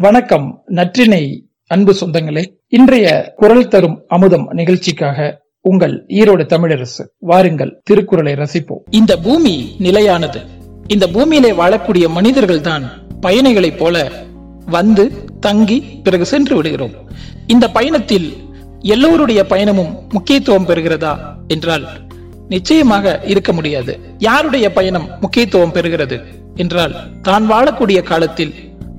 வணக்கம் நற்றினை அன்பு சொந்தங்களே. இன்றைய குரல் தரும் அமுதம் நிகழ்ச்சிக்காக உங்கள் ஈரோடு தமிழரசு வாருங்கள் திருக்குறளை ரசிப்போம். இந்த பூமி நிலையானது. இந்த பூமியிலே வாழக்கூடிய மனிதர்கள் தான் பயணிகளைப் போல வந்து தங்கி பிறகு சென்று விடுகிறோம். இந்த பயணத்தில் எல்லோருடைய பயணமும் முக்கியத்துவம் பெறுகிறதா என்றால் நிச்சயமாக இருக்க முடியாது. யாருடைய பயணம் முக்கியத்துவம் பெறுகிறது என்றால் தான் வாழக்கூடிய காலத்தில்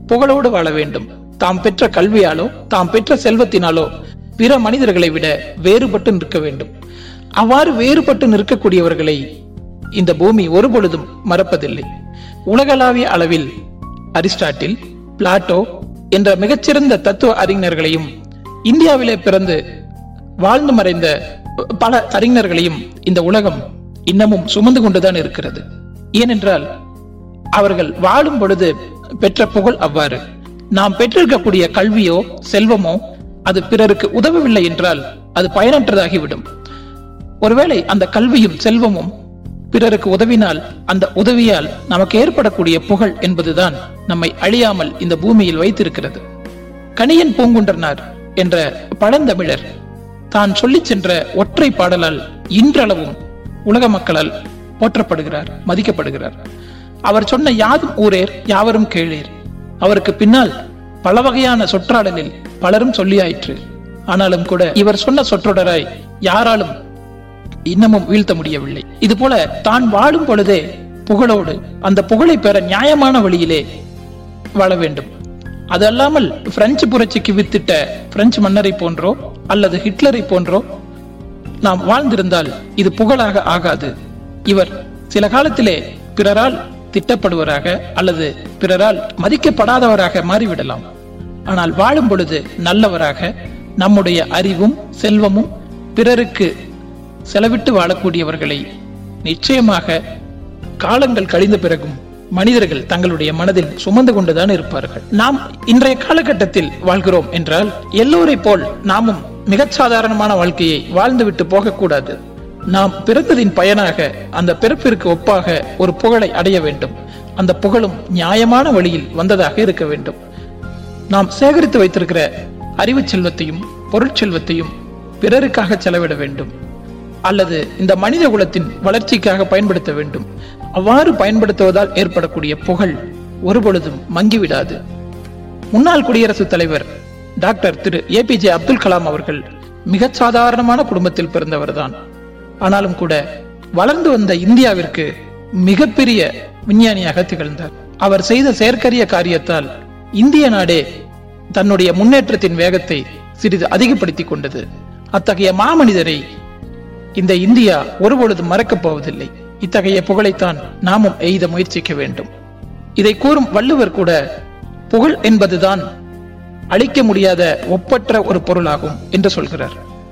புகழோடு வாழ வேண்டும். தாம் பெற்ற கல்வியாலோ தாம் பெற்ற செல்வத்தினாலோ பிற மனிதர்களை விட வேறுபட்டு நிற்க வேண்டும். அவ்வாறு வேறுபட்டு நிற்கக்கூடியவர்களை இந்த பூமி ஒருபொழுதும் மறப்பதில்லை. உலகளாவிய அளவில் அரிஸ்டாட்டில் பிளாட்டோ என்ற மிகச்சிறந்த தத்துவ அறிஞர்களையும் இந்தியாவிலே பிறந்து வாழ்ந்து மறைந்த பல அறிஞர்களையும் இந்த உலகம் இன்னமும் சுமந்து கொண்டுதான் இருக்கிறது. ஏனென்றால் அவர்கள் வாழும் பொழுது பெற்ற புகழ் அவ்வாறு. நாம் பெற்றிருக்கக்கூடிய கல்வியோ செல்வமோ அது பிறருக்கு உதவவில்லை என்றால் அது பயனற்றதாகிவிடும். ஒருவேளை அந்த கல்வியும் செல்வமும் பிறருக்கு உதவினால் அந்த உதவியால் நமக்கு ஏற்படக்கூடிய புகழ் என்பதுதான் நம்மை அழியாமல் இந்த பூமியில் வைத்திருக்கிறது. கணியன் பூங்குன்றனார் என்ற பழந்தமிழர் தான் சொல்லி சென்ற ஒற்றை பாடலால் இன்றளவும் உலக மக்களால் போற்றப்படுகிறார் மதிக்கப்படுகிறார். அவர் சொன்ன யாதும் ஊரேர் யாவரும் கேளீர். அவருக்கு பின்னால் பல வகையான சொற்றாடலில் பலரும் சொல்லியாயிற்று. ஆனாலும் கூட இவர் சொன்ன சொற்றொடராய் யாராலும் இன்னமும் வீழ்த்த முடியவில்லை. இது போல தான் வாழும் பொழுதே புகழோடு அந்த புகழை பெற நியாயமான வழியிலே வாழ வேண்டும். அது அல்லாமல் பிரெஞ்சு புரட்சிக்கு வித்திட்ட பிரெஞ்சு மன்னரை போன்றோ அல்லது ஹிட்லரை போன்றோ நாம் வாழ்ந்திருந்தால் இது புகழாக ஆகாது. இவர் சில காலத்திலே பிறரால் திட்டப்படுவராக அல்லது பிறரால் மதிக்கப்படாதவராக மாறிவிடலாம். ஆனால் வாழும் பொழுது நல்லவராக நம்முடைய அறிவும் செல்வமும் பிறருக்கு செலவிட்டு வாழக்கூடியவர்களை நிச்சயமாக காலங்கள் கழிந்த பிறகும் மனிதர்கள் தங்களுடைய மனதில் சுமந்து கொண்டுதான் இருப்பார்கள். நாம் இன்றைய காலகட்டத்தில் வாழ்கிறோம் என்றால் எல்லோரை போல் நாமும் மிகச் சாதாரணமான வாழ்க்கையை வாழ்ந்துவிட்டு போகக்கூடாது. நாம் பிறந்ததின் பயனாக அந்த பிறப்பிற்கு ஒப்பாக ஒரு புகழை அடைய வேண்டும். அந்த புகழும் நியாயமான வழியில் வந்ததாக இருக்க வேண்டும். நாம் சேகரித்து வைத்திருக்கிற அறிவு செல்வத்தையும் பொருட்செல்வத்தையும் பிறருக்காக செலவிட வேண்டும். அல்லது இந்த மனித குலத்தின் வளர்ச்சிக்காக பயன்படுத்த வேண்டும். அவ்வாறு பயன்படுத்துவதால் ஏற்படக்கூடிய புகழ் ஒருபொழுதும் மங்கிவிடாது. முன்னாள் குடியரசுத் தலைவர் doctor Thiru A P J Abdul Kalam அவர்கள் மிகச் சாதாரணமான குடும்பத்தில் பிறந்தவர்தான். ஆனாலும் கூட வளர்ந்து வந்த இந்தியாவிற்கு மிகப்பெரிய விஞ்ஞானியாக திகழ்ந்தார். அவர் செய்த செயற்கரிய காரியத்தால் இந்திய நாடே தன்னுடைய முன்னேற்றத்தின் வேகத்தை சிறிது அதிகப்படுத்திக் கொண்டது. அத்தகைய மாமனிதரை இந்த இந்தியா ஒருபொழுதும் மறக்கப் போவதில்லை. இத்தகைய புகழைத்தான் நாமும் எய்த முயற்சிக்க வேண்டும். இதை கூறும் வள்ளுவர் கூட புகழ் என்பதுதான் அழிக்க முடியாத ஒப்பற்ற ஒரு பொருளாகும் என்று சொல்கிறார்.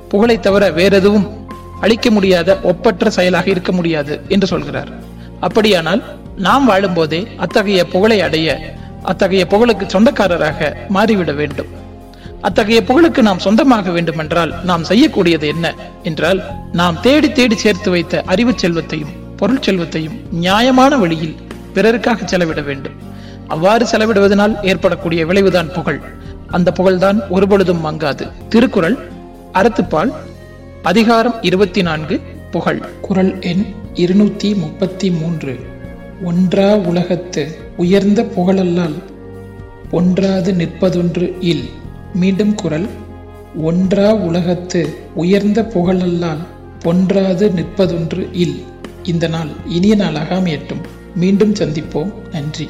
புகழை தவிர வேறெதுவும் அழிக்க முடியாத ஒப்பற்ற செயலாக இருக்க முடியாது என்று சொல்கிறார். அப்படியானால் நாம் வாழும்போதே அத்தகைய புகழை அடைய அத்தகைய புகழுக்கு சொந்தக்காரராக மாறிவிட வேண்டும். அத்தகைய புகழுக்கு நாம் சொந்தமாக வேண்டுமென்றால் நாம் செய்யக்கூடியது என்ன என்றால் நாம் தேடி தேடி சேர்த்து வைத்த அறிவு செல்வத்தையும் பொருள் செல்வத்தையும் நியாயமான வழியில் பிறருக்காக செலவிட வேண்டும். அவ்வாறு செலவிடுவதனால் ஏற்படக்கூடிய விளைவுதான் புகழ். அந்த புகழ்தான் ஒருபொழுதும் மங்காது. திருக்குறள் அறத்துப்பால் அதிகாரம் இருபத்தி நான்கு புகழ். குரல் எண் இருநூத்தி முப்பத்தி மூன்று. ஒன்றா உலகத்து உயர்ந்த புகழல்லால் ஒன்றாது நிற்பதொன்று இல். மீண்டும் குரல். ஒன்றா உலகத்து உயர்ந்த புகழல்லால் பொன்றாது நிற்பதொன்று இல். இந்த நாள் இனிய நாளாக அமையட்டும். மீண்டும் சந்திப்போம். நன்றி.